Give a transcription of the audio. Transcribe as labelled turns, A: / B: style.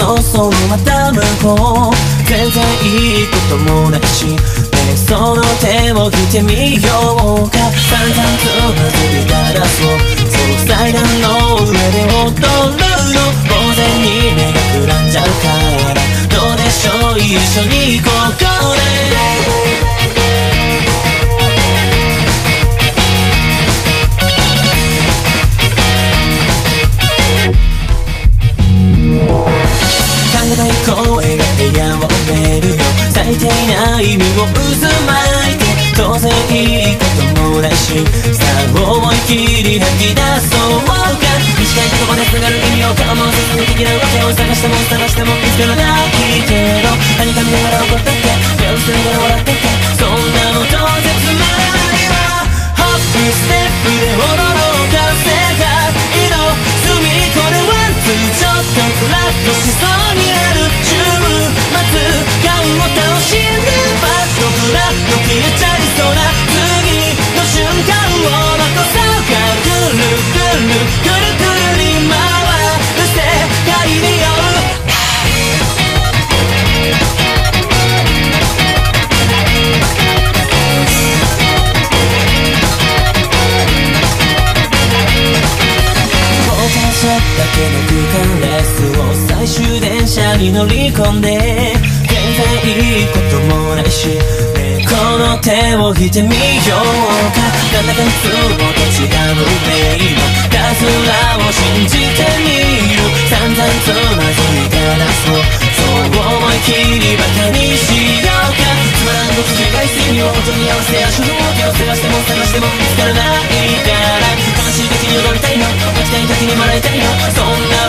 A: のそのまた向こう全然いいこともないし。ねその手を引いてみようか。散々つまずいたらそうその祭壇の上で踊るの呆然に目がくらんじゃうから。どうでしょう？一緒に行こう。ていない身を渦巻いて当然いいこともないしさあ思い切り吐き出そうか短い言葉ですがる意味をかもせずに的なわけを探しても探しても見つからないけど何かに乗り込んで全然いいこともないしねこの手を引いてみようか。なんだかいつもと違う運命のいたずらを信じてみる散々つまずいたらそうそう思い切りバカにしようか。つまらんこと違いすぎを音に合わせ足の手を探しても探しても見つからないから。悲しい時に踊りたいの。泣きたい時に笑いたいの。そんな